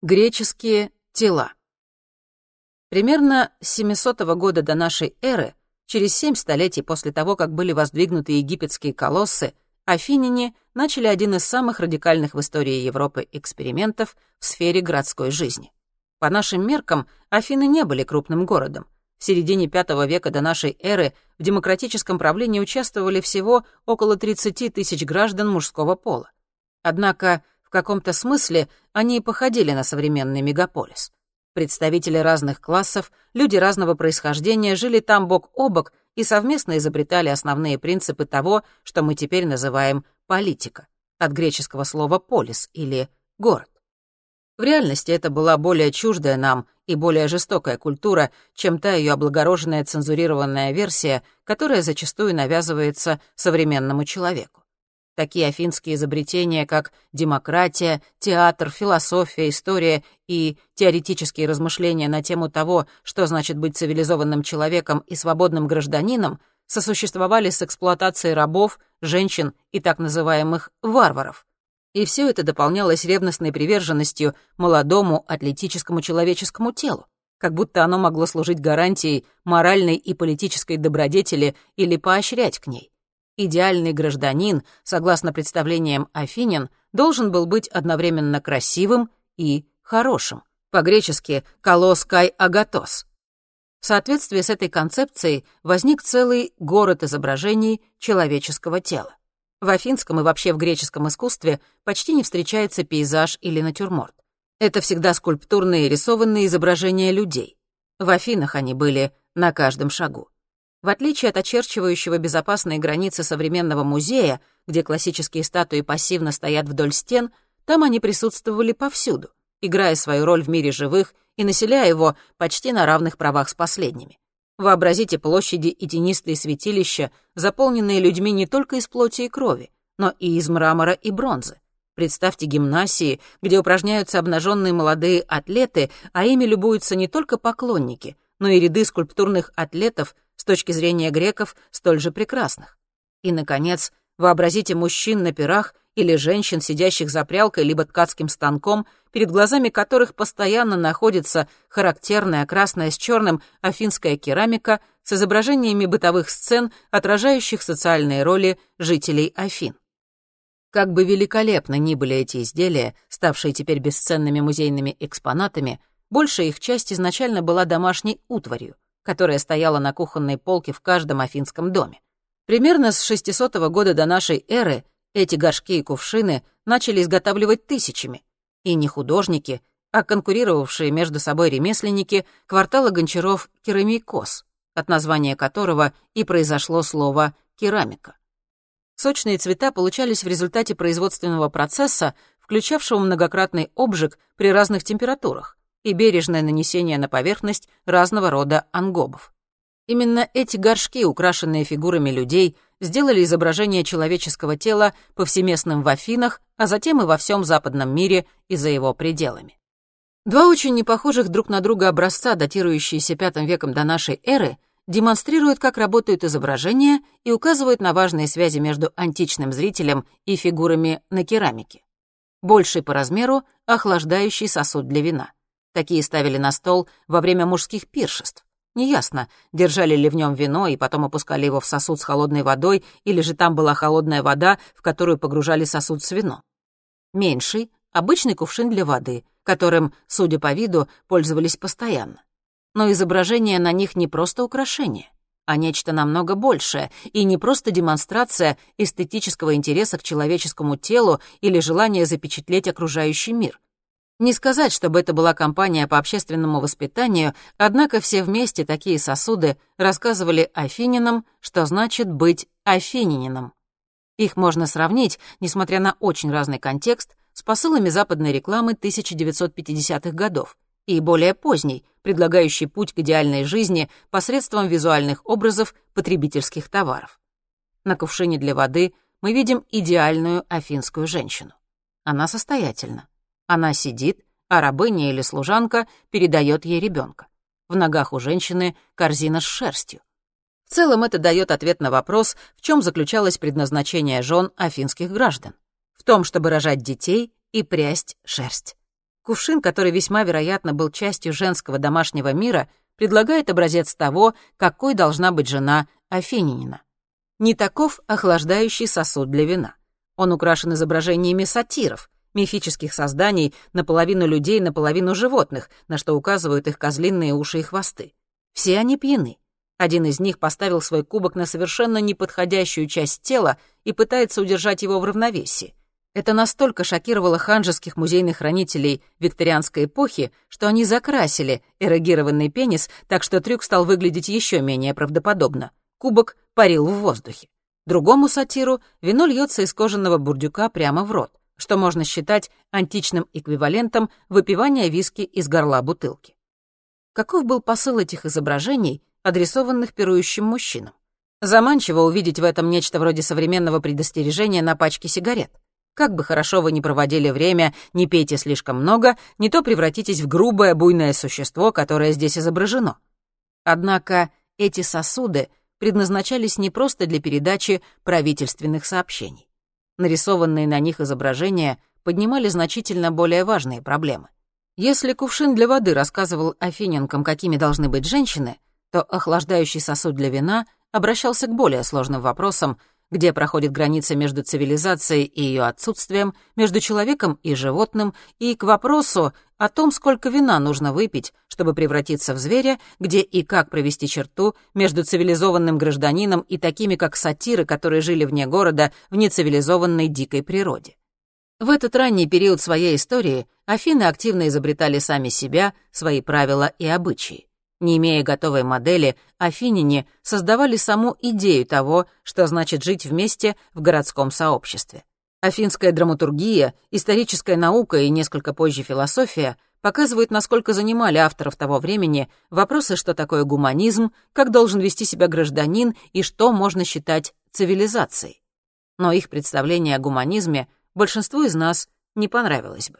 Греческие тела. Примерно с 700 года до нашей эры, через семь столетий после того, как были воздвигнуты египетские колоссы, афиняне начали один из самых радикальных в истории Европы экспериментов в сфере городской жизни. По нашим меркам, Афины не были крупным городом. В середине V века до нашей эры в демократическом правлении участвовали всего около 30 тысяч граждан мужского пола. Однако в каком-то смысле они и походили на современный мегаполис. Представители разных классов, люди разного происхождения жили там бок о бок и совместно изобретали основные принципы того, что мы теперь называем политика, от греческого слова «полис» или «город». В реальности это была более чуждая нам и более жестокая культура, чем та ее облагороженная цензурированная версия, которая зачастую навязывается современному человеку. Такие афинские изобретения, как демократия, театр, философия, история и теоретические размышления на тему того, что значит быть цивилизованным человеком и свободным гражданином, сосуществовали с эксплуатацией рабов, женщин и так называемых варваров. И все это дополнялось ревностной приверженностью молодому атлетическому человеческому телу, как будто оно могло служить гарантией моральной и политической добродетели или поощрять к ней. Идеальный гражданин, согласно представлениям Афинин, должен был быть одновременно красивым и хорошим. По-гречески «колос кай агатос». В соответствии с этой концепцией возник целый город изображений человеческого тела. В афинском и вообще в греческом искусстве почти не встречается пейзаж или натюрморт. Это всегда скульптурные рисованные изображения людей. В Афинах они были на каждом шагу. В отличие от очерчивающего безопасные границы современного музея, где классические статуи пассивно стоят вдоль стен, там они присутствовали повсюду, играя свою роль в мире живых и населяя его почти на равных правах с последними. Вообразите площади и тенистые святилища, заполненные людьми не только из плоти и крови, но и из мрамора и бронзы. Представьте гимнасии, где упражняются обнаженные молодые атлеты, а ими любуются не только поклонники, но и ряды скульптурных атлетов с точки зрения греков, столь же прекрасных. И, наконец, вообразите мужчин на пирах или женщин, сидящих за прялкой либо ткацким станком, перед глазами которых постоянно находится характерная красная с черным афинская керамика с изображениями бытовых сцен, отражающих социальные роли жителей Афин. Как бы великолепно ни были эти изделия, ставшие теперь бесценными музейными экспонатами, большая их часть изначально была домашней утварью — которая стояла на кухонной полке в каждом афинском доме. Примерно с 600 года до нашей эры эти горшки и кувшины начали изготавливать тысячами. И не художники, а конкурировавшие между собой ремесленники квартала гончаров Керамикос, от названия которого и произошло слово «керамика». Сочные цвета получались в результате производственного процесса, включавшего многократный обжиг при разных температурах и бережное нанесение на поверхность разного рода ангобов. Именно эти горшки, украшенные фигурами людей, сделали изображение человеческого тела повсеместным в Афинах, а затем и во всем западном мире и за его пределами. Два очень непохожих друг на друга образца, датирующиеся V веком до нашей эры, демонстрируют, как работают изображения и указывают на важные связи между античным зрителем и фигурами на керамике. Больший по размеру — охлаждающий сосуд для вина. Такие ставили на стол во время мужских пиршеств. Неясно, держали ли в нем вино и потом опускали его в сосуд с холодной водой, или же там была холодная вода, в которую погружали сосуд с вином. Меньший — обычный кувшин для воды, которым, судя по виду, пользовались постоянно. Но изображение на них не просто украшение, а нечто намного большее, и не просто демонстрация эстетического интереса к человеческому телу или желание запечатлеть окружающий мир — не сказать, чтобы это была кампания по общественному воспитанию, однако все вместе такие сосуды рассказывали афининам, что значит быть афининином. Их можно сравнить, несмотря на очень разный контекст, с посылами западной рекламы 1950-х годов и более поздней, предлагающей путь к идеальной жизни посредством визуальных образов потребительских товаров. На кувшине для воды мы видим идеальную афинскую женщину. Она состоятельна. Она сидит, а рабыня или служанка передает ей ребенка. В ногах у женщины корзина с шерстью. В целом это дает ответ на вопрос, в чем заключалось предназначение жен афинских граждан. В том, чтобы рожать детей и прясть шерсть. Кувшин, который весьма вероятно был частью женского домашнего мира, предлагает образец того, какой должна быть жена Афининина. Не таков охлаждающий сосуд для вина. Он украшен изображениями сатиров, мифических созданий, наполовину людей, наполовину животных, на что указывают их козлиные уши и хвосты. Все они пьяны. Один из них поставил свой кубок на совершенно неподходящую часть тела и пытается удержать его в равновесии. Это настолько шокировало ханжеских музейных хранителей викторианской эпохи, что они закрасили эрогированный пенис, так что трюк стал выглядеть еще менее правдоподобно. Кубок парил в воздухе. Другому сатиру вино льется из кожаного бурдюка прямо в рот, что можно считать античным эквивалентом выпивания виски из горла бутылки. Каков был посыл этих изображений, адресованных пирующим мужчинам? Заманчиво увидеть в этом нечто вроде современного предостережения на пачке сигарет — как бы хорошо вы ни проводили время, не пейте слишком много, не то превратитесь в грубое буйное существо, которое здесь изображено. Однако эти сосуды предназначались не просто для передачи правительственных сообщений. Нарисованные на них изображения поднимали значительно более важные проблемы. Если кувшин для воды рассказывал афиненкам, какими должны быть женщины, то охлаждающий сосуд для вина обращался к более сложным вопросам, где проходит граница между цивилизацией и ее отсутствием, между человеком и животным, и к вопросу о том, сколько вина нужно выпить, чтобы превратиться в зверя, где и как провести черту между цивилизованным гражданином и такими, как сатиры, которые жили вне города в нецивилизованной дикой природе. В этот ранний период своей истории Афины активно изобретали сами себя, свои правила и обычаи. Не имея готовой модели, афиняне создавали саму идею того, что значит жить вместе в городском сообществе. Афинская драматургия, историческая наука и несколько позже философия показывают, насколько занимали авторов того времени вопросы, что такое гуманизм, как должен вести себя гражданин и что можно считать цивилизацией. Но их представление о гуманизме большинству из нас не понравилось бы.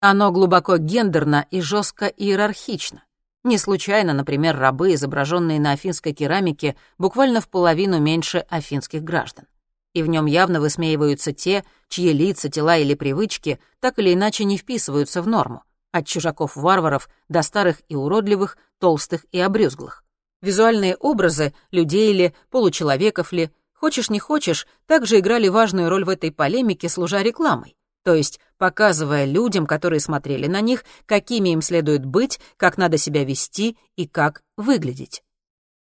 Оно глубоко гендерно и жестко иерархично. Не случайно, например, рабы, изображенные на афинской керамике, буквально в половину меньше афинских граждан. И в нем явно высмеиваются те, чьи лица, тела или привычки так или иначе не вписываются в норму, от чужаков-варваров до старых и уродливых, толстых и обрюзглых. Визуальные образы, людей ли, получеловеков ли, хочешь не хочешь, также играли важную роль в этой полемике, служа рекламой то есть показывая людям, которые смотрели на них, какими им следует быть, как надо себя вести и как выглядеть.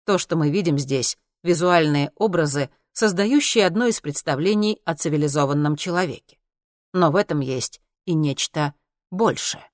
То, что мы видим здесь, визуальные образы, создающие одно из представлений о цивилизованном человеке. Но в этом есть и нечто большее.